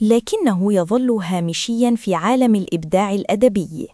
لكنه يظل هامشيا في عالم الإبداع الأدبي.